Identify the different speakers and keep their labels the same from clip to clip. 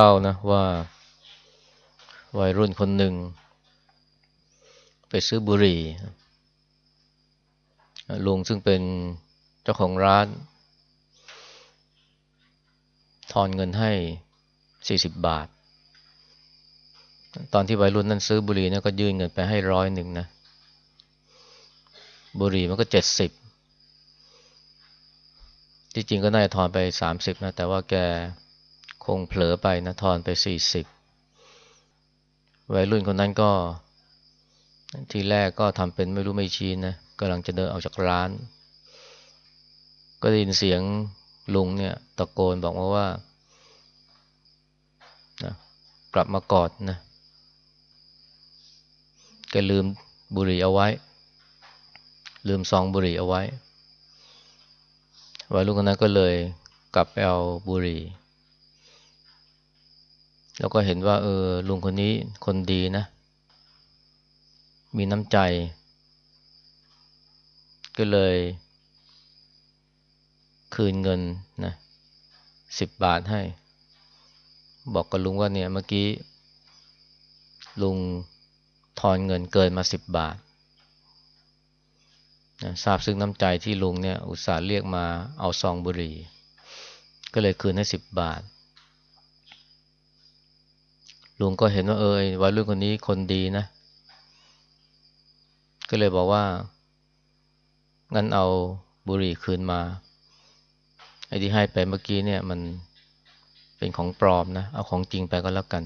Speaker 1: เล่านะว่า วัยรุ่นคนหนึ่ง ไปซื้อบุหรี่ลุงซึ่งเป็นเจ้าของร้าน ทอนเงินให้40บาท ตอนที่วัยรุ่นนั้นซื้อบุหรี่นะก็ยื่นเงินไปให้ร้อยหนึ่งนะ บุหรี่มันก็70ที่จริงก็น่าจะทอนไป30นะ แต่ว่าแก คงเผลอไปนะทอนไป 40 วัยรุ่นคนนั้นก็ ทีแรกก็ทำเป็นไม่รู้ไม่ชี้นะกำลังจะเดินออกจากร้าน ก็ได้ยินเสียงลุงเนี่ยตะโกนบอกมาว่านะกลับมากอดนะแกลืมบุหรี่เอาไว้ ลืมซองบุหรี่เอาไว้วัยรุ่นคนนั้นก็เลยกลับไปเอาบุหรี่ แล้วก็เห็นว่า เออลุงคนนี้คนดีนะ มีน้ำใจ ก็เลย คืนเงินนะสิบบาทให้ บอกกับลุงว่าเนี่ยเมื่อกี้ ลุงทอนเงินเกินมาสิบบาทนะทราบซึ่งน้ำใจที่ลุงเนี่ย อุตส่าห์เรียกมาเอาซองบุหรี่ ก็เลยคืนให้สิบบาท ลุงก็เห็นว่าเออวัยรุ่นคนนี้คนดีนะ ก็เลยบอกว่า งั้นเอาบุหรี่คืนมาไอ้ที่ให้ไปเมื่อกี้เนี่ยมันเป็นของปลอมนะ เอาของจริงไปก็แล้วกัน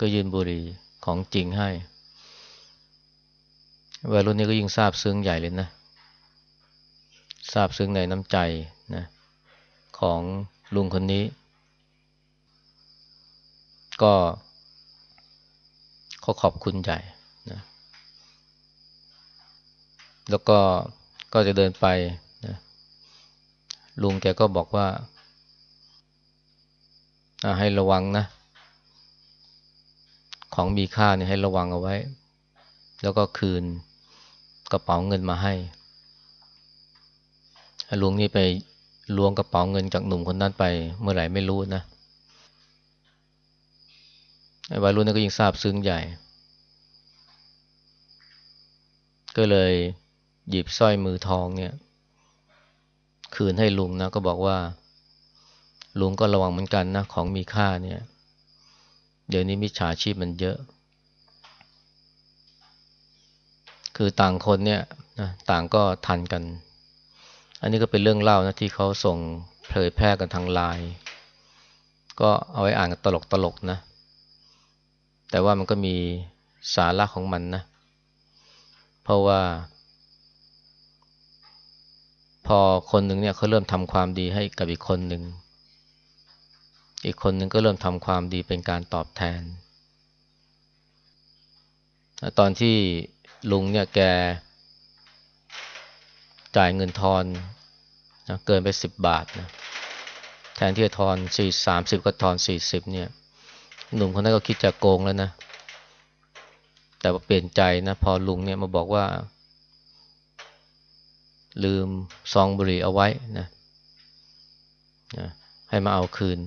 Speaker 1: ก็ยืนบุหรี่ของจริงให้วัยรุ่นนี้ก็ยิ่งซาบซึ้งใหญ่เลยนะซาบซึ้งในน้ำใจนะของลุงคนนี้ ก็เขาขอบคุณใหญ่นะแล้วก็ก็จะเดินไปนะลุงแกก็บอกว่า ให้ระวังนะ ของมีค่าเนี่ยให้ระวังเอาไว้ แล้วก็คืนกระเป๋าเงินมาให้ลุงนี่ไปล้วงกระเป๋าเงินจากหนุ่มคนนั้นไป เมื่อไหร่ไม่รู้นะ วัยรุ่นนี่ก็ยิ่งทราบซึ้งใหญ่ ก็เลยหยิบสร้อยมือทองเนี่ย คืนให้ลุงนะ ก็บอกว่า ลุงก็ระวังเหมือนกันนะ ของมีค่าเนี่ย เดี๋ยวนี้มิจฉาชีพมันเยอะ คือต่างคนเนี่ยนะต่างก็ทันกัน อันนี้ก็เป็นเรื่องเล่านะที่เขาส่งเผยแพร่กันทางไลน์ก็เอาไว้อ่านกันตลกตลกนะ แต่ว่ามันก็มีสาระของมันนะ เพราะว่า พอคนหนึ่งเนี่ยเขาเริ่มทำความดีให้กับอีกคนหนึ่ง อีกคนหนึ่งก็เริ่มทำความดีเป็นการตอบแทน ตอนที่ลุงเนี่ยแก จ่ายเงินทอนนะเกินไปสิบบาทนะแทนที่จะทอนสี่สามสิบก็ทอนสี่สิบเนี่ย หนุ่มคนนั้นก็คิดจะโกงแล้วนะ แต่เปลี่ยนใจนะ พอลุงเนี่ยมาบอกว่า ลืมซองบุหรี่เอาไว้นะนะให้มาเอาคืน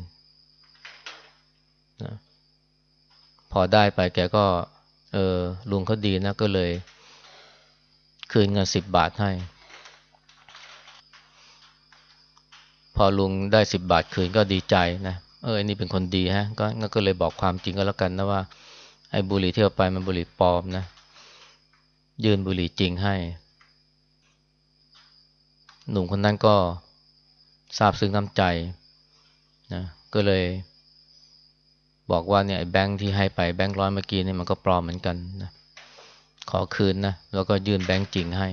Speaker 1: นะพอได้ไปแกก็ เออลุงเขาดีนะ ก็เลย คืนเงินสิบบาทให้ พอลุงได้สิบบาทคืนก็ดีใจนะ เอออ้นี่เป็นคนดีฮะก็งั้นก็เลยบอกความจริงก็แล้วกันนะว่าไอ้บุหรี่ที่เอาไปมันบุหรี่ปลอมนะ ยืนบุหรี่จริงให้ หนุ่มคนนั้นก็ทราบซึ้งน้ำใจนะก็เลยบอกว่าเนี่ยแบงค์ที่ให้ไปแบงค์ร้อยเมื่อกี้เนี่ยมันก็ปลอมเหมือนกันนะขอคืนนะแล้วก็ยื่นแบงค์จริงให้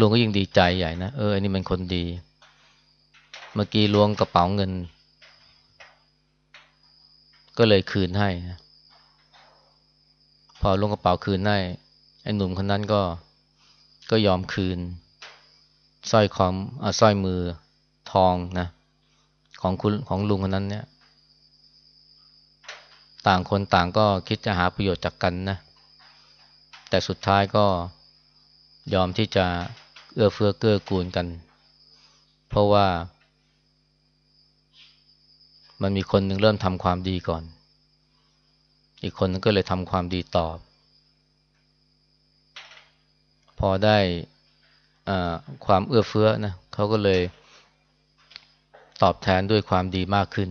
Speaker 1: ลุงก็ยิ่งดีใจใหญ่นะ เอออันนี้มันคนดี เมื่อกี้ล้วงกระเป๋าเงิน ก็เลยคืนให้นะพอล้วงกระเป๋าคืนให้ไอ้หนุ่มคนนั้นก็ก็ยอมคืนสร้อยคอมอสร้อยมือทองนะ ของคุณของลุงคนนั้นเนี่ย ต่างคนต่างก็คิดจะหาประโยชน์จากกันนะ แต่สุดท้ายก็ยอมที่จะ เอื้อเฟื้อเกื้อกูลกัน เพราะว่า มันมีคนหนึ่งเริ่มทำความดีก่อน อีกคนนึงก็เลยทำความดีตอบ พอได้ความเอื้อเฟื้อนะเขาก็เลยตอบแทนด้วยความดีมากขึ้น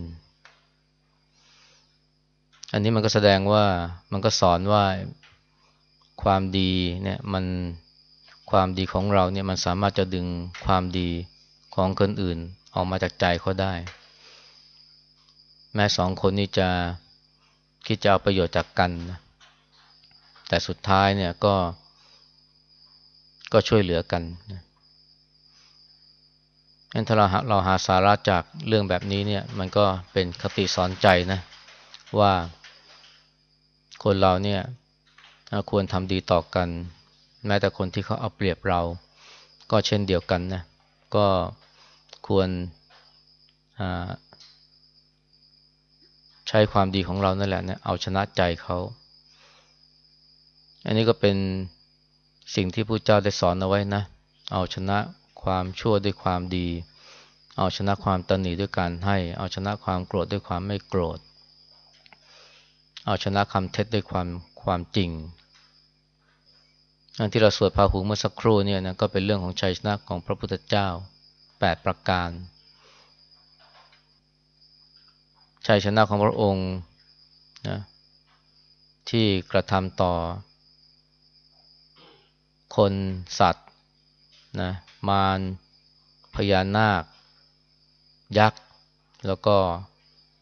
Speaker 1: อันนี้มันก็แสดงว่ามันก็สอนว่าความดีเนี่ยมัน ความดีของเราเนี่ยมันสามารถจะดึงความดีของคนอื่นออกมาจากใจเขาได้ แม้สองคนนี้จะคิดจะเอาประโยชน์จากกันนะแต่สุดท้ายเนี่ยก็ ก็ช่วยเหลือกันนะงั้นถ้าเราเราหาสาระจากเรื่องแบบนี้เนี่ย มันก็เป็นคติสอนใจนะ ว่าคนเราเนี่ยควรทำดีต่อกัน แม้แต่คนที่เขาเอาเปรียบเรา ก็เช่นเดียวกันนะ ก็ควรใช้ความดีของเรานั่นแหละเนี่ยเอาชนะใจเขา อันนี้ก็เป็นสิ่งที่พระเจ้าได้สอนเอาไว้นะ เอาชนะความชั่วด้วยความดี เอาชนะความตนหนีด้วยการให้ เอาชนะความโกรธด้วยความไม่โกรธ เอาชนะคำเท็จด้วยความความจริง อันที่เราสวดพาหูเมื่อสักครู่เนี่ยนะก็เป็นเรื่องของชัยชนะของพระพุทธเจ้า 8 ประการ ชัยชนะของพระองค์นะที่กระทำต่อ คนสัตว์นะมารพญานาค ยักษ์ แล้วก็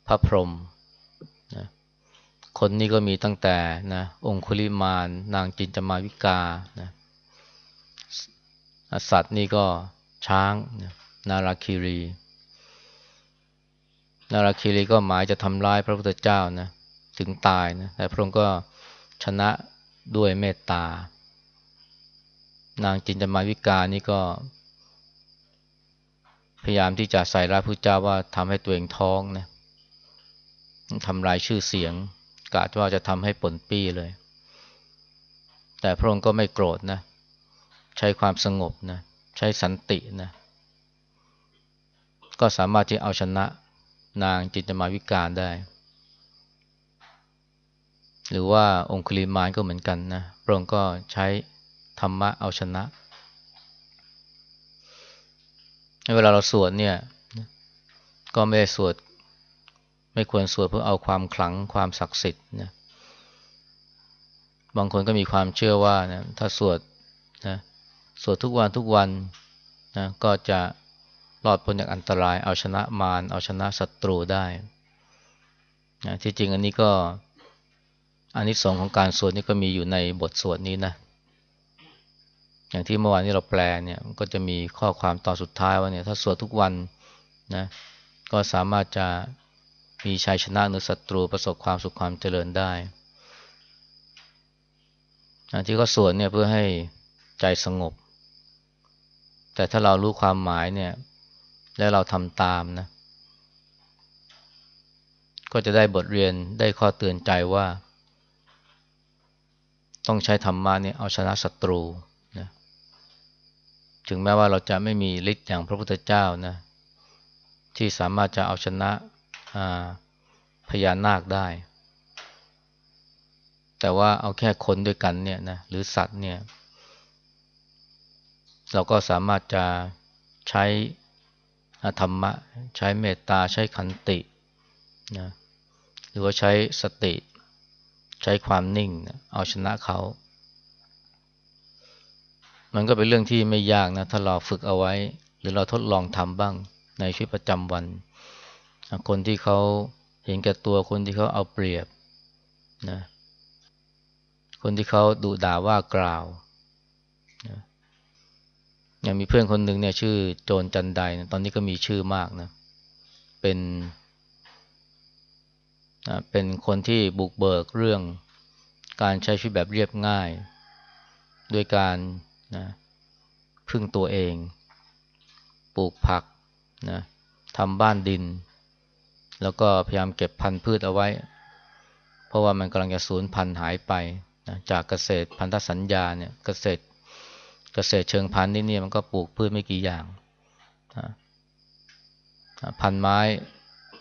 Speaker 1: พระพรหม คนนี้ก็มีตั้งแต่นะองคุลิมาน นางจินจมาวิกานะสัตว์นี่ก็ช้างนะนาราคิรี นาราคิรีก็หมายจะทำร้ายพระพุทธเจ้านะถึงตายนะแต่พระองค์ก็ชนะด้วยเมตตา นางจินจมาวิกานี่ก็ พยายามที่จะใส่ร้ายพระเจ้าว่าทำให้ตัวเองท้องนะทำลายชื่อเสียง กะว่าจะทำให้ปนปี้เลย แต่พระองค์ก็ไม่โกรธนะ ใช้ความสงบนะ ใช้สันตินะ ก็สามารถที่เอาชนะนางจินจมาวิการได้ หรือว่าองคุลิมานก็เหมือนกันนะ พระองค์ก็ใช้ธรรมะเอาชนะ เวลาเราสวดเนี่ย ก็ไม่ได้สวด ไม่ควรสวดเพื่อเอาความขลังความศักดิ์สิทธิ์นะบางคนก็มีความเชื่อว่านะถ้าสวดนะสวดทุกวันทุกวันนะก็จะรอดพ้นจากอันตราย เอาชนะมารเอาชนะศัตรูได้นะที่จริงอันนี้ก็อันนี้สองของการสวดนี่ก็มีอยู่ในบทสวดนี้นะอย่างที่เมื่อวานนี้เราแปลเนี่ยก็จะมีข้อความตอนสุดท้ายว่าเนี่ยถ้าสวดทุกวันนะก็สามารถจะ มีชัยชนะเหนือศัตรูประสบความสุขความเจริญได้ที่เขาสวดเนี่ยเพื่อให้ใจสงบ แต่ถ้าเรารู้ความหมายเนี่ยและเราทำตามนะ ก็จะได้บทเรียนได้ข้อเตือนใจว่า ต้องใช้ธรรมะเนี่ยเอาชนะศัตรูนะถึงแม้ว่าเราจะไม่มีฤทธิ์อย่างพระพุทธเจ้านะที่สามารถจะเอาชนะ พญานาคได้ แต่ว่าเอาแค่คนด้วยกันเนี่ยนะหรือสัตว์เนี่ย เราก็สามารถจะใช้ธรรมะ ใช้เมตตาใช้ขันตินะหรือว่าใช้สติ ใช้ความนิ่ง เอาชนะเขา มันก็เป็นเรื่องที่ไม่ยากนะ ถ้าเราฝึกเอาไว้ หรือเราทดลองทำบ้างในชีวิตประจำวัน คนที่เขาเห็นแก่ตัวคนที่เขาเอาเปรียบนะคนที่เขาดุด่าว่ากล่าวนะอย่างมีเพื่อนคนหนึ่งเนี่ยชื่อโจนจันไดนะตอนนี้ก็มีชื่อมากนะเป็นนะเป็นคนที่บุกเบิกเรื่องการใช้ชีวิตแบบเรียบง่าย ด้วยการนะพึ่งตัวเอง ปลูกผักนะทำบ้านดิน แล้วก็พยายามเก็บพันธุ์พืชเอาไว้ เพราะว่ามันกำลังจะสูญพันธุ์หายไปนะจากเกษตรพันธสัญญาเนี่ยเกษตรเกษตรเชิงพันธุ์นี่เนี่ยมันก็ปลูกพืชไม่กี่อย่างนะพันไม้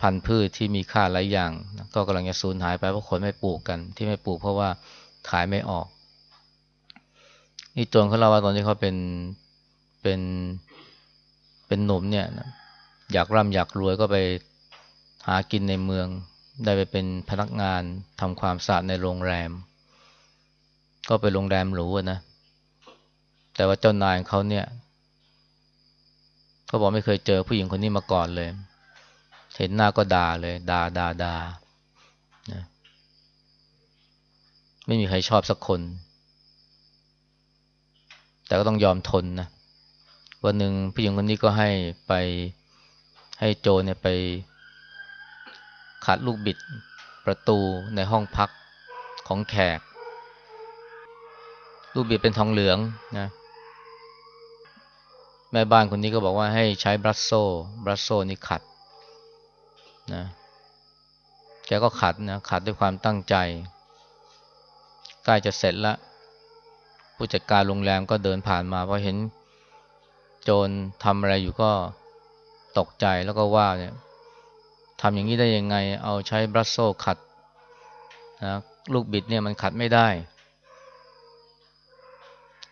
Speaker 1: พันธุ์พืชที่มีค่าหลายอย่าง ก็กำลังจะสูญหายไปเพราะคนไม่ปลูกกัน ที่ไม่ปลูกเพราะว่าขายไม่ออก นี่โจนเขาเล่าว่าตอนที่เขาเป็นเป็นเป็นหนุ่มเนี่ยอยากร่ำอยากรวยก็ไป หากินในเมือง ได้ไปเป็นพนักงานทำความสะอาดในโรงแรม ก็ไปโรงแรมหรูนะ แต่ว่าเจ้านายเขาเนี่ยเขาบอกไม่เคยเจอผู้หญิงคนนี้มาก่อนเลย เห็นหน้าก็ด่าเลยด่าด่าด่านะไม่มีใครชอบสักคน แต่ก็ต้องยอมทนนะวันหนึ่งผู้หญิงคนนี้ก็ให้ไปให้โจเนี่ยไป ขัดลูกบิดประตูในห้องพักของแขก ลูกบิดเป็นทองเหลืองนะแม่บ้านคนนี้ก็บอกว่าให้ใช้บรัสโซบรัสโซนี่ขัดนะแกก็ขัดนะขัดด้วยความตั้งใจใกล้จะเสร็จล้วผู้จัดการโรงแรมก็เดินผ่านมาพอเห็น โจรทำอะไรอยู่ก็ตกใจแล้วก็ว่าเนี่ย ทำอย่างนี้ได้ยังไง เอาใช้บรัสโซขัดนะลูกบิดเนี่ยมันขัดไม่ได้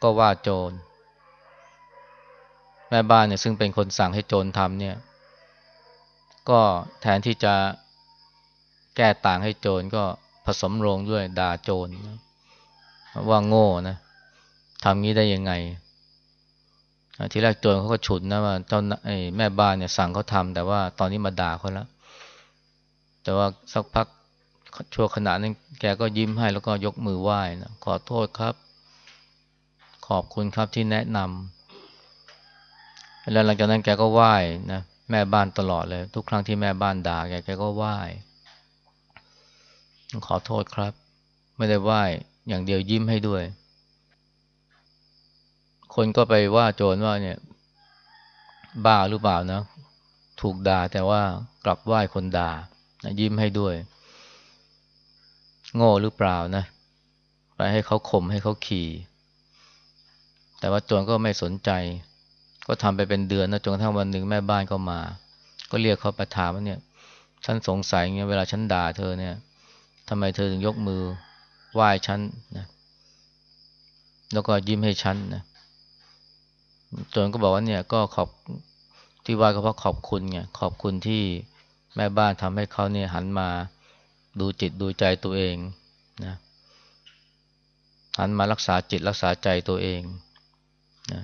Speaker 1: ก็ว่าโจร แม่บ้านเนี่ยซึ่งเป็นคนสั่งให้โจรทำเนี่ย ก็แทนที่จะแก้ต่างให้โจรก็ผสมโรงด้วยด่าโจรว่าโง่นะทำงี้ได้ยังไงทีแรกโจรเขาก็ฉุนนะว่าเจ้าแม่บ้านเนี่ยสั่งเขาทำแต่ว่าตอนนี้มาด่าเขาแล้ว แต่ว่าสักพักชั่วขณะนั้นแกก็ยิ้มให้แล้วก็ยกมือไหว้นะขอโทษครับ ขอบคุณครับที่แนะนำแล้วหลังจากนั้นแกก็ไหว้นะแม่บ้านตลอดเลย ทุกครั้งที่แม่บ้านด่าแกแกก็ไหว้ขอโทษครับ ไม่ได้ไหว้อย่างเดียวยิ้มให้ด้วย คนก็ไปว่าโจรว่าเนี่ย บ้าหรือเปล่านะ ถูกด่าแต่ว่ากลับไหว้คนด่า ยิ้มให้ด้วย โง่หรือเปล่านะ ไปให้เขาข่มให้เขาขี่ แต่ว่าโจรก็ไม่สนใจ ก็ทำไปเป็นเดือนนะจนกระทั่งวันหนึ่งแม่บ้านก็มา ก็เรียกเขาไปถามว่าเนี่ยฉันสงสัยเงี้ยเวลาฉันด่าเธอเนี่ยทำไมเธอถึงยกมือไหว้ฉันนะแล้วก็ยิ้มให้ฉันนะจนก็บอกว่าเนี่ยก็ขอบที่ไหว้ก็เพราะขอบคุณไงขอบคุณที่ แม่บ้านทำให้เขาเนี่ยหันมาดูจิตดูใจตัวเองนะหันมารักษาจิตรักษาใจตัวเองนะ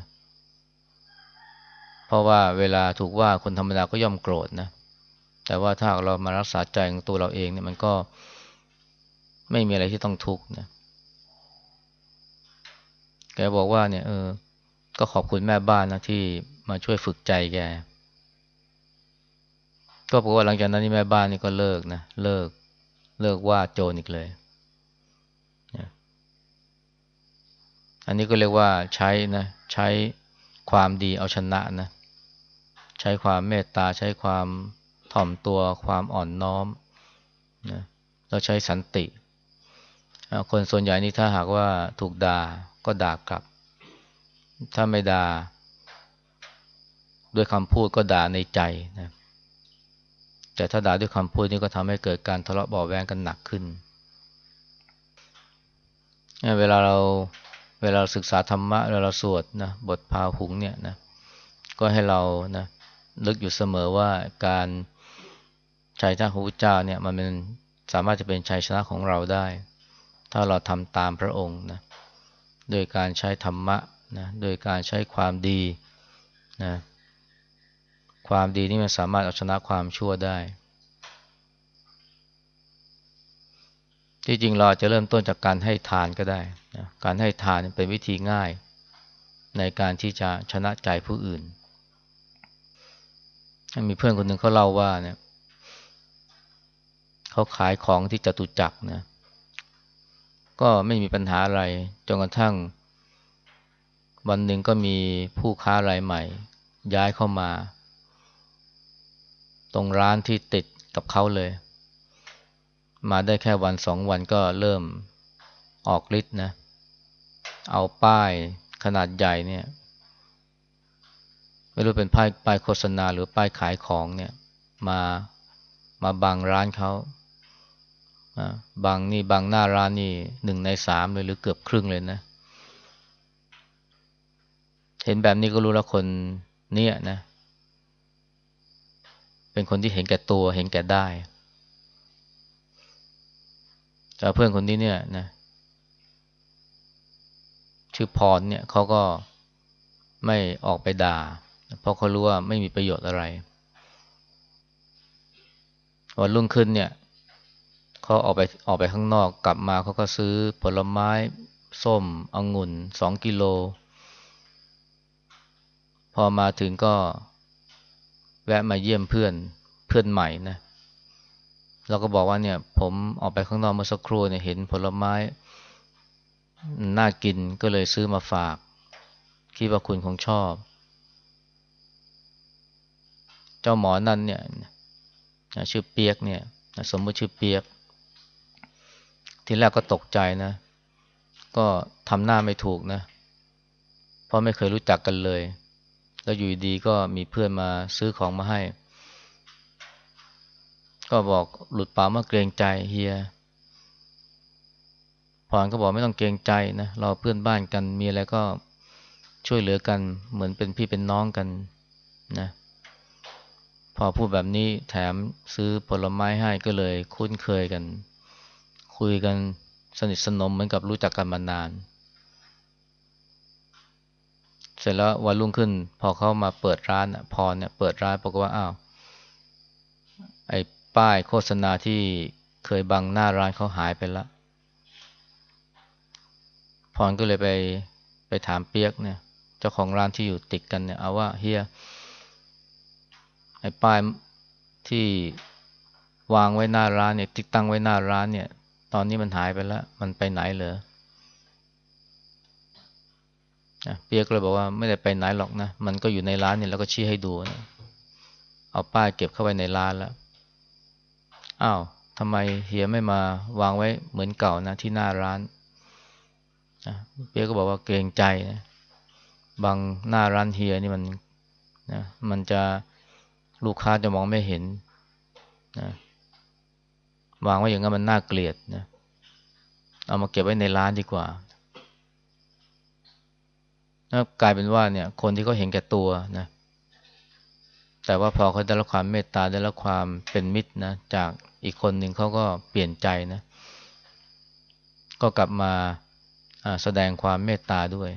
Speaker 1: เพราะว่าเวลาถูกว่าคนธรรมดาก็ย่อมโกรธนะแต่ว่าถ้าเรามารักษาใจของตัวเราเองเนี่ยมันก็ไม่มีอะไรที่ต้องทุกข์นะแกบอกว่าเนี่ยเออ ก็ขอบคุณแม่บ้านนะที่มาช่วยฝึกใจแก ก็บอกว่าหลังจากนั้นนี่แม่บ้านนี่ก็เลิกนะเลิกเลิกว่าโจรอีกเลย อันนี้ก็เรียกว่าใช้นะใช้ความดีเอาชนะนะใช้ความเมตตาใช้ความถ่อมตัวความอ่อนน้อมนะเราใช้สันติ คนส่วนใหญ่นี่ถ้าหากว่าถูกด่าก็ด่ากลับ ถ้าไม่ด่าด้วยคำพูดก็ด่าในใจนะ แต่ถ้าด่าด้วยคำพูดนี่ก็ทำให้เกิดการทะเลาะเบาแวงกันหนักขึ้น เวลาเราเวลาศึกษาธรรมะเวลาเราสวดนะบทพาหุงเนี่ยนะก็ให้เรานะนึกอยู่เสมอว่าการชัยชนะของพระเจ้าเนี่ยมันเป็นสามารถจะเป็นชัยชนะของเราได้ ถ้าเราทำตามพระองค์นะโดยการใช้ธรรมะนะโดยการใช้ความดีนะ ความดีนี่มันสามารถเอาชนะความชั่วได้ ที่จริงเราจะเริ่มต้นจากการให้ทานก็ได้นะการให้ทานเป็นวิธีง่าย ในการที่จะชนะใจผู้อื่น มีเพื่อนคนหนึ่งเขาเล่าว่าเนี่ยเขาขายของที่จตุจักรนะก็ไม่มีปัญหาอะไรจนกระทั่ง วันหนึ่งก็มีผู้ค้ารายใหม่ ย้ายเข้ามา ตรงร้านที่ติดกับเขาเลย มาได้แค่วันสองวันก็เริ่มออกฤทธิ์นะ เอาป้ายขนาดใหญ่เนี่ย ไม่รู้เป็นป้ายป้ายโฆษณาหรือป้ายขายของเนี่ย มามาบังร้านเขาบางนี่บางหน้าร้านนี่หนึ่งในสามเลยหรือเกือบครึ่งเลยนะ เห็นแบบนี้ก็รู้แล้วคนเนี่ยนะ เป็นคนที่เห็นแก่ตัวเห็นแก่ได้ แต่เพื่อนคนนี้เนี่ยนะ ชื่อพรเนี่ยเขาก็ไม่ออกไปด่า เพราะเขารู้ว่าไม่มีประโยชน์อะไร วันรุ่งขึ้นเนี่ยเขาออกไปออกไปข้างนอกกลับมาเขาก็ซื้อผลไม้ส้มองุ่นสองกิโล พอมาถึงก็ แวะมาเยี่ยมเพื่อนเพื่อนใหม่นะเราก็บอกว่าเนี่ย ผมออกไปข้างนอกเมื่อสักครู่เนี่ยเห็นผลไม้น่ากินก็เลยซื้อมาฝาก คิดว่าคุณคงชอบ เจ้าหมอนั่นเนี่ยชื่อเปียกเนี่ย สมมติชื่อเปียก ทีแรกก็ตกใจนะ ก็ทำหน้าไม่ถูกนะ เพราะไม่เคยรู้จักกันเลย แล้วอยู่ดีก็มีเพื่อนมาซื้อของมาให้ ก็บอกหลุดปากมาเกรงใจเฮียพรก็บอกไม่ต้องเกรงใจนะเราเพื่อนบ้านกันมีอะไรก็ช่วยเหลือกัน เหมือนเป็นพี่เป็นน้องกันนะพอพูดแบบนี้แถมซื้อผลไม้ให้ก็เลยคุ้นเคยกัน คุยกันสนิทสนมเหมือนกับรู้จักกันมานานเสร็จแล้ววันรุ่งขึ้น พอเขามาเปิดร้านพอเนี่ยเปิดร้านบอกว่าอ้าวไอ้ป้ายโฆษณาที่เคยบังหน้าร้านเขาหายไปล้วพรก็เลยไปไปถามเปียกเนี่ย เจ้าของร้านที่อยู่ติดกันเนี่ยเอาว่าเฮียไอ้ป้ายที่วางไว้หน้าร้านเนี่ยติดตั้งไว้หน้าร้านเนี่ย ตอนนี้มันหายไปแล้วมันไปไหนเหรอ เปียกเลยบอกว่าไม่ได้ไปไหนหรอกนะ มันก็อยู่ในร้านเนี่แล้วก็ชี้ให้ดูนะเอาป้ายเก็บเข้าไปในร้านแล้วอ้าวทำไมเฮียไม่มาวางไว้เหมือนเก่านะที่หน้าร้านเปียกก็บอกว่าเกรงใจนะบางหน้าร้านเฮียนี่มันนะมันจะลูกค้าจะมองไม่เห็นนะวางไว้อย่างนั้นมันน่าเกลียดนะเอามาเก็บไว้ในร้านดีกว่า กลายเป็นว่าเนี่ยคนที่เขาเห็นแก่ตัวนะแต่ว่าพอเขาได้รับความเมตตาได้รับความเป็นมิตรนะจากอีกคนหนึ่งเขาก็เปลี่ยนใจนะ ก็กลับมาแสดงความเมตตาด้วย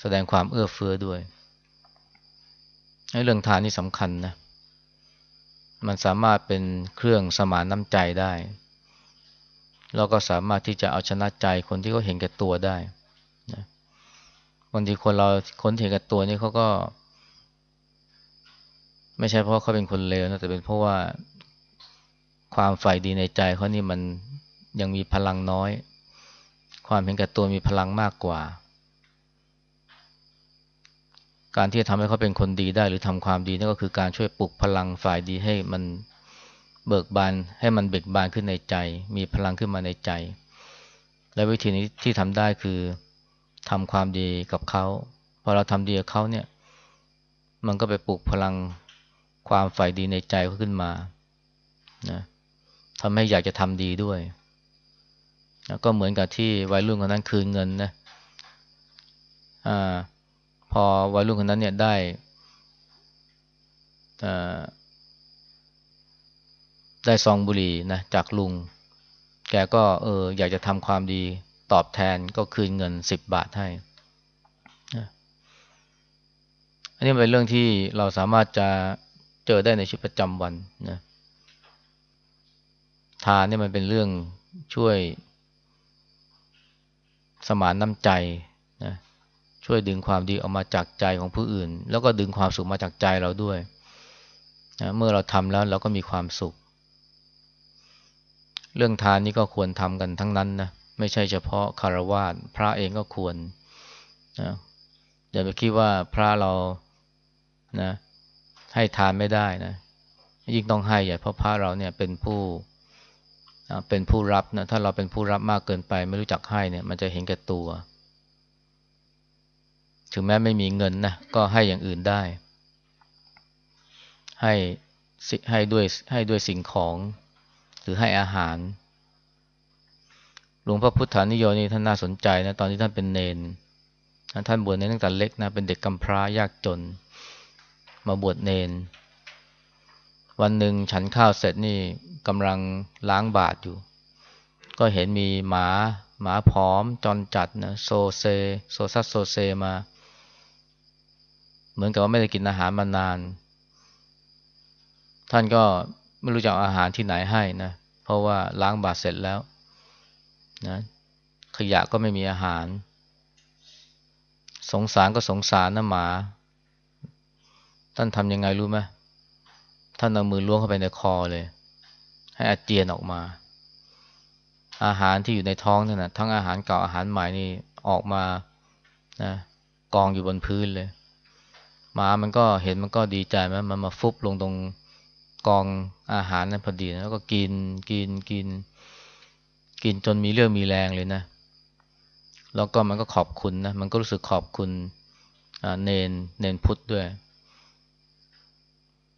Speaker 1: แสดงความเอื้อเฟื้อด้วยเรื่องทานนี่สำคัญนะ มันสามารถเป็นเครื่องสมานน้ำใจได้ แล้วก็สามารถที่จะเอาชนะใจคนที่เขาเห็นแก่ตัวได้างทีคนเราคนเห็นแก่ตัวนี่เขาก็ ไม่ใช่เพราะเขาเป็นคนเลวนะแต่เป็นเพราะว่าความฝ่ายดีในใจเขานี่มันยังมีพลังน้อย ความเห็นแก่ตัวมีพลังมากกว่า การที่จะทำให้เขาเป็นคนดีได้หรือทำความดีนั่นก็คือการช่วยปลุกพลังฝ่ายดีให้มันเบิกบานให้มันเบิกบานขึ้นในใจ มีพลังขึ้นมาในใจ และวิธีนี้ที่ทำได้คือ ทำความดีกับเขาพอเราทำดีกับเขาเนี่ย มันก็ไปปลุกพลังความฝ่ายดีในใจเขาขึ้นมานะทำให้อยากจะทำดีด้วยแล้วก็เหมือนกับที่วัยรุ่นคนนั้นคืนเงินนะอ่าพอวัยรุ่นคนนั้นเนี่ยได้ได้ซองบุหรี่นะจากลุง แกก็เอออยากจะทำความดี ตอบแทนก็คืนเงินสิบบาทให้ อันนี้เป็นเรื่องที่เราสามารถจะเจอได้ในชีวิตประจำวันนะทานนี่มันเป็นเรื่องช่วยสมานน้ำใจนะช่วยดึงความดีออกมาจากใจของผู้อื่น แล้วก็ดึงความสุขมาจากใจเราด้วยนะเมื่อเราทำแล้วเราก็มีความสุข เรื่องทานนี่ก็ควรทำกันทั้งนั้นนะ ไม่ใช่เฉพาะคารวะพระเองก็ควรนะอย่าไปคิดว่าพระเรานะให้ทานไม่ได้นะยิ่งต้องให้ใหญ่เพราะพระเราเนี่ยเป็นผู้เป็นผู้รับนะถ้าเราเป็นผู้รับมากเกินไป ไม่รู้จักให้เนี่ย มันจะเห็นแก่ตัว ถึงแม้ไม่มีเงินนะก็ให้อย่างอื่นได้ ให้ให้ด้วยให้ด้วยสิ่งของ หรือให้อาหาร หลวงพ่อพุทธานิโยนี่ท่านน่าสนใจนะตอนที่ท่านเป็นเนนท่านบวชในตั้งแต่เล็กนะเป็นเด็กกำพร้ายากจน มาบวชเณร วันหนึ่งฉันข้าวเสร็จนี่กำลังล้างบาตรอยู่ ก็เห็นมีหมาหมาผอมจอนจัดนะโซเซโซซัดโซเซมา เหมือนกับว่าไม่ได้กินอาหารมานาน ท่านก็ไม่รู้จะเอาอาหารที่ไหนให้นะเพราะว่าล้างบาตรเสร็จแล้ว นะขยะก็ไม่มีอาหาร สงสารก็สงสารนะหมา ท่านทำยังไงรู้ไหมท่านเอามือล้วงเข้าไปในคอเลย ให้อาเจียนออกมา อาหารที่อยู่ในท้องนั่นนะทั้งอาหารเก่าอาหารใหม่นี่ออกมานะกองอยู่บนพื้นเลยหมามันก็เห็นมันก็ดีใจมันมันมาฟุบลงตรงกองอาหารนั้นพอดีแล้วก็กินกินกินกิน กินจนมีเรื่องมีแรงเลยนะ แล้วก็มันก็ขอบคุณนะ มันก็รู้สึกขอบคุณเนนเนนพุทธด้วย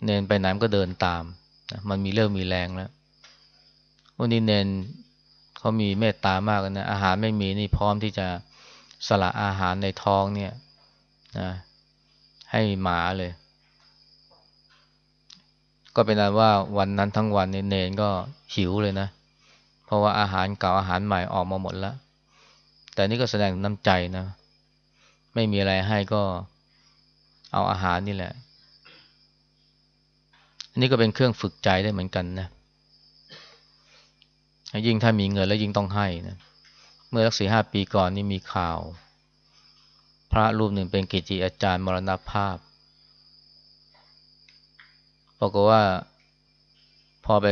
Speaker 1: เนนไปไหนมันก็เดินตามนะมันมีเรื่องมีแรงแล้ววันนี้เนนเขามีเมตตามากนะ อาหารไม่มีนี่พร้อมที่จะสละอาหารในท้องเนี่ยนะให้หมาเลย ก็เป็นนั้นว่าวันนั้นทั้งวันเนนก็หิวเลยนะ เพราะว่าอาหารเก่าอาหารใหม่ออกมาหมดแล้ว แต่นี่ก็แสดงน้ำใจนะ ไม่มีอะไรให้ก็เอาอาหารนี่แหละอันนี้ก็เป็นเครื่องฝึกใจได้เหมือนกันนะ ยิ่งถ้ามีเงินแล้วยิ่งต้องให้นะ เมื่อสักสี่ห้าปีก่อนนี่มีข่าว พระรูปหนึ่งเป็นกิจิอาจารย์มรณภาพบอกว่าพอไป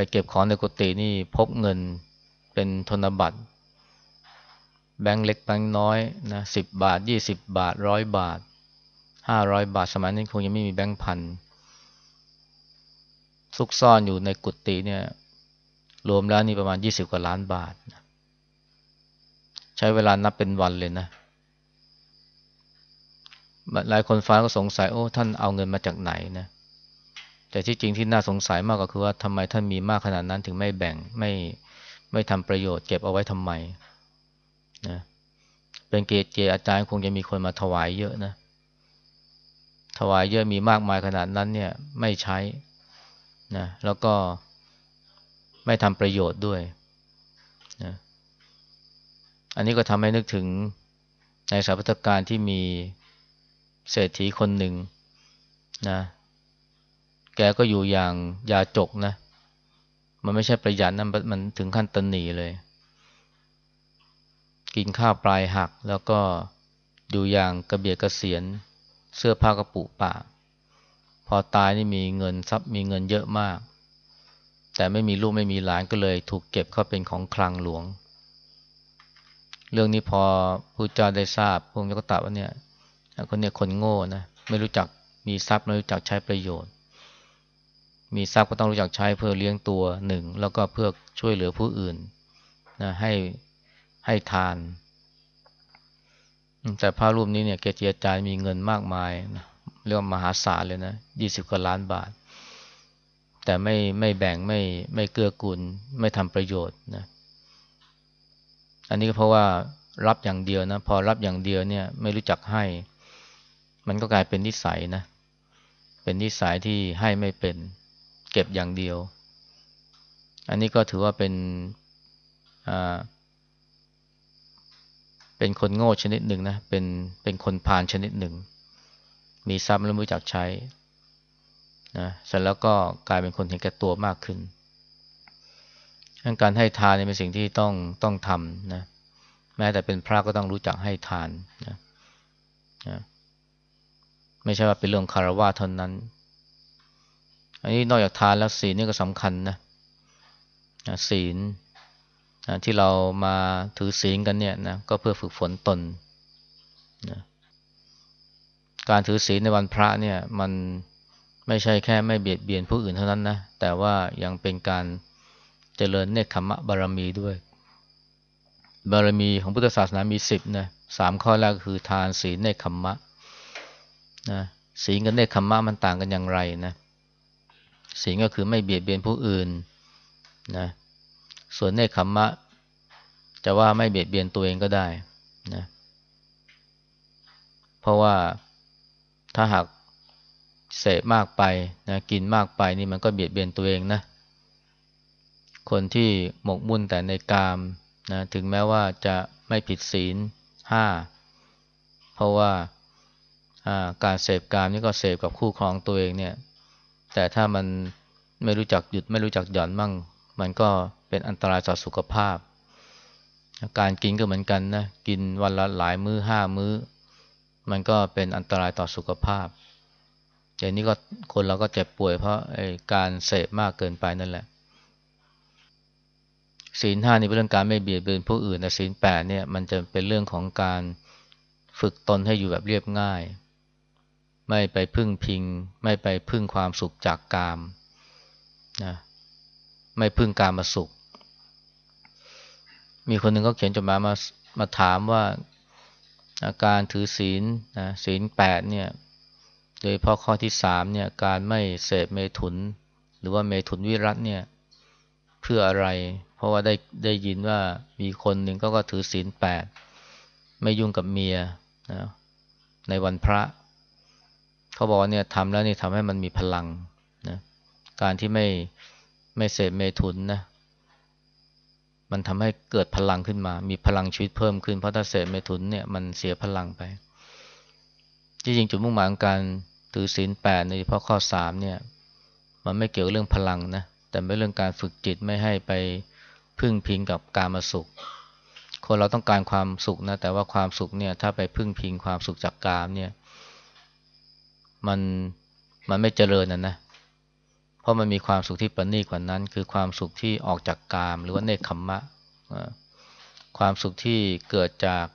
Speaker 1: ไปเก็บของในกุฏินี่พบเงินเป็นธนบัตร แบงค์เล็กแบงค์น้อยนะสิบบาทยี่สิบบาทร้อยบาทห้าร้อยบาทสมัยนั้นคงยังไม่มีแบงค์พันซุกซ่อนอยู่ในกุฏิเนี่ย รวมแล้วนี่ประมาณยี่สิบกว่าล้านบาท ใช้เวลานับเป็นวันเลยนะหลายคนฟังก็สงสัยโอ้ท่านเอาเงินมาจากไหนนะ แต่ที่จริงที่น่าสงสัยมากก็คือว่าทำไมท่านมีมากขนาดนั้นถึงไม่แบ่งไม่ไม่ทำประโยชน์เก็บเอาไว้ทำไมนะเป็นเกจเจอาจารย์คงจะมีคนมาถวายเยอะนะถวายเยอะมีมากมายขนาดนั้นเนี่ยไม่ใช้นะแล้วก็ไม่ทำประโยชน์ด้วยนะอันนี้ก็ทำให้นึกถึงในสาพัตการที่มีเศรษฐีคนหนึ่งนะ แกก็อยู่อย่างยาจกนะ มันไม่ใช่ประหยัดนะมันถึงขั้นตนหนีเลย กินข้าวปลายหักแล้วก็อยู่อย่างกระเบียดกระเสียน เสื้อผ้ากระปุกปากพอตายนี่มีเงินทรัพย์มีเงินเยอะมาก แต่ไม่มีลูกไม่มีหลานก็เลยถูกเก็บเข้าเป็นของคลังหลวง เรื่องนี้พอผู้เจ้าได้ทราบพระองค์ก็ตรัสว่าเนี่ยคนเนี่ยคนโง่นะไม่รู้จักมีทรัพย์ไม่รู้จักใช้ประโยชน์ มีทรัพย์ก็ต้องรู้จักใช้เพื่อเลี้ยงตัวหนึ่งแล้วก็เพื่อช่วยเหลือผู้อื่นนะให้ให้ทาน แต่พระรูปนี้เนี่ยเกจิอาจารย์มีเงินมากมายนะเรียกว่ามหาศาลเลยนะยี่สิบกว่าล้านบาท แต่ไม่ไม่แบ่งไม่ไม่เกื้อกูลไม่ทำประโยชน์นะอันนี้ก็เพราะว่ารับอย่างเดียวนะพอรับอย่างเดียวเนี่ยไม่รู้จักให้ มันก็กลายเป็นนิสัยนะ เป็นนิสัยที่ให้ไม่เป็น เก็บอย่างเดียว อันนี้ก็ถือว่าเป็นเป็นคนโง่ชนิดหนึ่งนะ เป็นเป็นคนพาลชนิดหนึ่ง มีทรัพย์แล้วไม่รู้จักใช้นะเสร็จแล้วก็กลายเป็นคนเห็นแก่ตัวมากขึ้นการให้ทานเป็นสิ่งที่ต้องต้องทำนะแม้แต่เป็นพระก็ต้องรู้จักให้ทานนะนะไม่ใช่ว่าเป็นเรื่องคารวะเท่านั้น อันนี้นอกจากทานแล้วศีลนี่ก็สำคัญนะศีลที่เรามาถือศีลกันเนี่ยนะก็เพื่อฝึกฝนตนนะการถือศีลในวันพระเนี่ยมันไม่ใช่แค่ไม่เบียดเบียนผู้อื่นเท่านั้นนะแต่ว่ายังเป็นการเจริญเนคขมะบารมีด้วย บารมีของพุทธศาสนามีสิบนะสามข้อแรกคือทานศีลเนคขมะนะศีลกับเนคขมะมันต่างกันอย่างไรนะ ศีลก็คือไม่เบียดเบียนผู้อื่นนะส่วนเนคขมมะ จะว่าไม่เบียดเบียนตัวเองก็ได้นะเพราะว่าถ้าหากเสพมากไปนะกินมากไปนี่มันก็เบียดเบียนตัวเองนะ คนที่หมกมุ่นแต่ในกามนะถึงแม้ว่าจะไม่ผิดศีลห้าเพราะว่าการเสพกามนี่ก็เสพกับคู่ครองตัวเองเนี่ย แต่ถ้ามันไม่รู้จักหยุดไม่รู้จักหย่อนมั่ง มันก็เป็นอันตรายต่อสุขภาพ การกินก็เหมือนกันนะ กินวันละหลายมือ้อห้ามื้อ มันก็เป็นอันตรายต่อสุขภาพอย่างนี้ก็คนเราก็เจ็บป่วยเพราะการเสพมากเกินไปนั่นแหละศีลห้านี่เป็นเรื่องการไม่เบียดเบียนผู้อื่นแต่ศีลแปดเนี่ยมันจะเป็นเรื่องของการฝึกตนให้อยู่แบบเรียบง่าย ไม่ไปพึ่งพิง ไม่ไปพึ่งความสุขจากกามนะไม่พึ่งการมาสุข มีคนหนึ่งก็เขียนจดหมายมามาถามว่าอาการถือศีลนะศีลแปดเนี่ย โดยพราะข้อที่สามเนี่ยการไม่เสพเมถุน หรือว่าเมถุนวิรัตเนี่ยเพื่ออะไร เพราะว่าได้ได้ยินว่ามีคนหนึ่งก็ก็ถือศีลแปดไม่ยุ่งกับเมียนะในวันพระ เขาบอกว่าเนี่ยทำแล้วนี่ทำให้มันมีพลังนะการที่ไม่ไม่เสพเมถุนนะมันทำให้เกิดพลังขึ้นมา มีพลังชีวิตเพิ่มขึ้นเพราะถ้าเสพเมถุนเนี่ยมันเสียพลังไปที่จริงจุดมุ่งหมายของการถือศีลแปดในเฉพาะข้อสามเนี่ย มันไม่เกี่ยวเรื่องพลังนะแต่เป็นเรื่องการฝึกจิตไม่ให้ไปพึ่งพิงกับการมาสุข คนเราต้องการความสุขนะแต่ว่าความสุขเนี่ยถ้าไปพึ่งพิงความสุขจากกามเนี่ย มันมันไม่เจริญนะนะ เพราะมันมีความสุขที่ประณีกว่านั้น คือความสุขที่ออกจากกามหรือว่าเนคขมมะ ความสุขที่เกิดจาก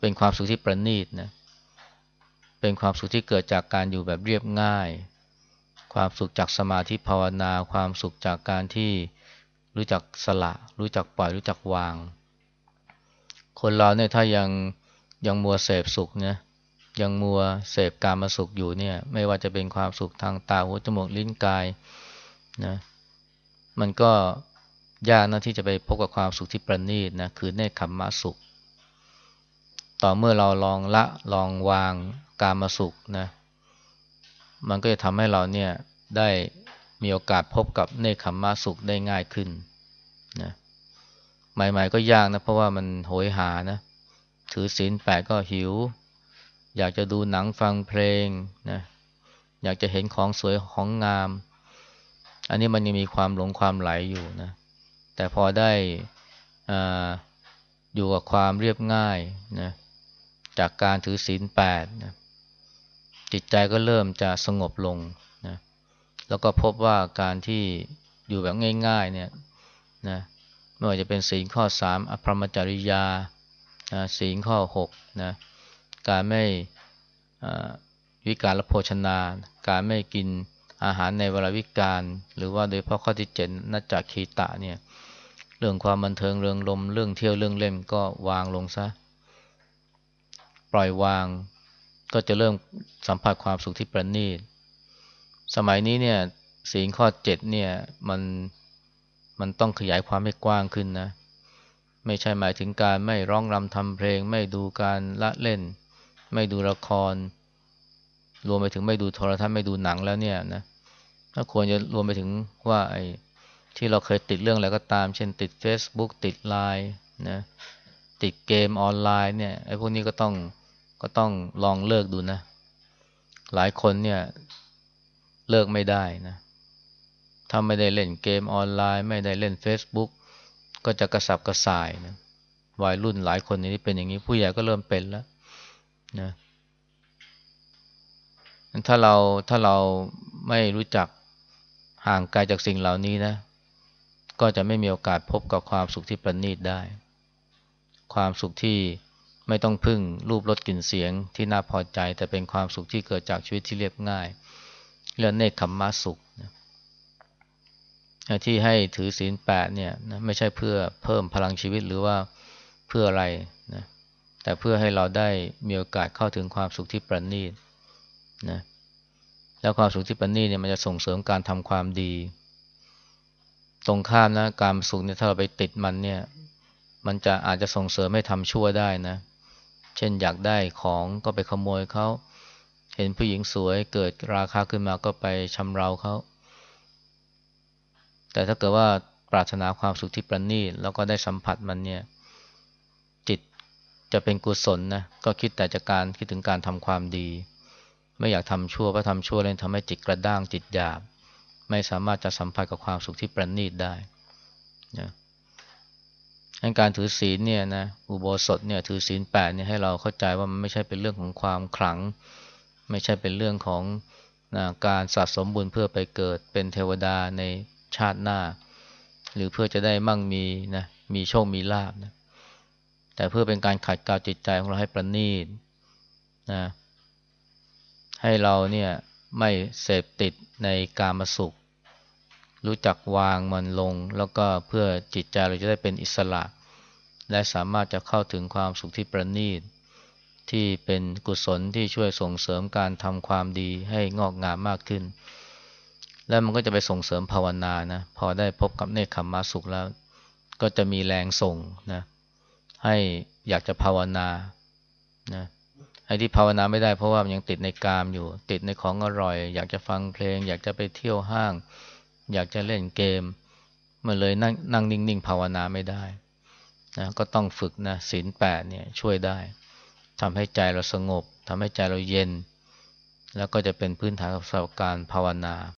Speaker 1: เป็นความสุขที่ประณีตนะ เป็นความสุขที่เกิดจากการอยู่แบบเรียบง่าย ความสุขจากสมาธิภาวนา ความสุขจากการที่รู้จักสละ รู้จักปล่อย รู้จักวาง คนเราเนี่ยถ้ายังยังมัวเสพสุขเนี่ย ยังมัวเสพการมาสุขอยู่เนี่ย ไม่ว่าจะเป็นความสุขทางตาหูจมูกลิ้นกายนะมันก็ยากนะที่จะไปพบกับความสุขที่ประณีตนะคือเนคขมมะสุข ต่อเมื่อเราลองละลองวางการมาสุขนะ มันก็จะทำให้เราเนี่ยได้มีโอกาสพบกับเนคขมมาสุขได้ง่ายขึ้นนะใหม่ๆก็ยากนะเพราะว่ามันโหยหานะ ถือศีลแปดก็หิว อยากจะดูหนังฟังเพลงนะอยากจะเห็นของสวยของงาม อันนี้มันยังมีความหลงความไหลอยู่นะแต่พอได้ออยู่กับความเรียบง่ายนะจากการถือศีลแปดนะจิตใจก็เริ่มจะสงบลงนะแล้วก็พบว่าการที่อยู่แบบง่าย ๆ เนี่ยนะไม่ว่าจะเป็นศีลข้อสามอภรมจริยานะศีลข้อหกนะ การไม่วิการละโภชนา การไม่กินอาหารในเวลาวิการ หรือว่าโดยเพราะข้อที่เจ็ดนัจจคีตะเนี่ยเรื่องความบันเทิงเรื่องลมเรื่องเที่ยวเรื่องเล่นก็วางลงซะ ปล่อยวางก็จะเริ่มสัมผัสความสุขที่ประณีตสมัยนี้เนี่ยสีงข้อเจ็ดเนี่ยมันมันต้องขยายความให้กว้างขึ้นนะ ไม่ใช่หมายถึงการไม่ร้องรำทำเพลง ไม่ดูการละเล่น ไม่ดูละคร รวมไปถึงไม่ดูโทรทัศน์ไม่ดูหนังแล้วเนี่ยนะถ้าควรจะรวมไปถึงว่าไอ้ที่เราเคยติดเรื่องอะไรก็ตาม เช่นติด Facebook ติดไลน์นะติดเกมออนไลน์เนี่ยไอ้พวกนี้ก็ต้องก็ต้องลองเลิกดูนะ หลายคนเนี่ยเลิกไม่ได้นะถ้าไม่ได้เล่นเกมออนไลน์ ไม่ได้เล่น Facebook ก็จะกระสับกระส่ายนะวัยรุ่นหลายคนนี้เป็นอย่างนี้ผู้ใหญ่ก็เริ่มเป็นแล้ว นะถ้าเราถ้าเราไม่รู้จักห่างไกลจากสิ่งเหล่านี้นะ ก็จะไม่มีโอกาสพบกับความสุขที่ประณีตได้ ความสุขที่ไม่ต้องพึ่งรูปรสกลิ่นเสียงที่น่าพอใจ แต่เป็นความสุขที่เกิดจากชีวิตที่เรียบง่ายเรียกเนคขมมะสุขนะที่ให้ถือศีลแปดเนี่ยนะไม่ใช่เพื่อเพิ่มพลังชีวิตหรือว่าเพื่ออะไรนะ แต่เพื่อให้เราได้มีโอกาสเข้าถึงความสุขที่ประณีตนะแล้วความสุขที่ประณีตเนี่ยมันจะส่งเสริมการทำความดี ตรงข้ามนะการสุขเนี่ยถ้าเราไปติดมันเนี่ย มันจะอาจจะส่งเสริมให้ทำชั่วได้นะ เช่นอยากได้ของก็ไปขโมยเขาเห็นผู้หญิงสวยเกิดราคาขึ้นมาก็ไปชำเราเขาแต่ถ้าเกิดว่าปรารถนาความสุขที่ประณีตแล้วก็ได้สัมผัสมันเนี่ย จะเป็นกุศลนะก็คิดแต่จะการคิดถึงการทำความดี ไม่อยากทำชั่วเพราะทำชั่วเลยทำให้จิตกระด้างจิตหยาบ ไม่สามารถจะสัมผัสกับความสุขที่ประณีตได้นะการถือศีลเนี่ยนะอุโบสถเนี่ยถือศีลแปดเนี่ยให้เราเข้าใจว่ามันไม่ใช่เป็นเรื่องของความขลัง ไม่ใช่เป็นเรื่องของนะการสะสมบุญเพื่อไปเกิดเป็นเทวดาในชาติหน้า หรือเพื่อจะได้มั่งมีนะมีโชคมีลาบนะ แต่เพื่อเป็นการขัดเกลาจิตใจของเราให้ประณีตนะให้เราเนี่ยไม่เสพติดในกามสุข รู้จักวางมันลง แล้วก็เพื่อจิตใจเราจะได้เป็นอิสระ และสามารถจะเข้าถึงความสุขที่ประณีต ที่เป็นกุศลที่ช่วยส่งเสริมการทำความดีให้งอกงามมากขึ้น แล้วมันก็จะไปส่งเสริมภาวนานะ พอได้พบกับเนคขมมาสุขแล้ว ก็จะมีแรงส่งนะ ให้อยากจะภาวนานะไอ้ที่ภาวนาไม่ได้เพราะว่ามันยังติดในกามอยู่ ติดในของอร่อย อยากจะฟังเพลง อยากจะไปเที่ยวห้าง อยากจะเล่นเกม มันเลยนั่งนั่งนิ่งๆภาวนาไม่ได้นะก็ต้องฝึกนะศีลแปดเนี่ยช่วยได้ทำให้ใจเราสงบทำให้ใจเราเย็น แล้วก็จะเป็นพื้นฐานสำหรับการภาวนา